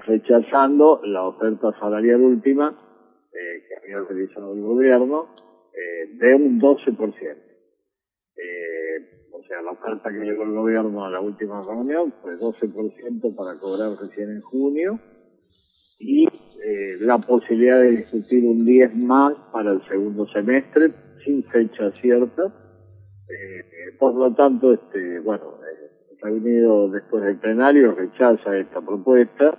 rechazando la oferta salarial última eh, que había realizado el gobierno eh, de un 12%. Eh, o sea, la oferta que llegó el gobierno a la última reunión fue 12% para cobrar recién en junio y la posibilidad de discutir un 10 más para el segundo semestre sin fecha cierta. por lo tanto, este, bueno, reunido después del plenario rechaza esta propuesta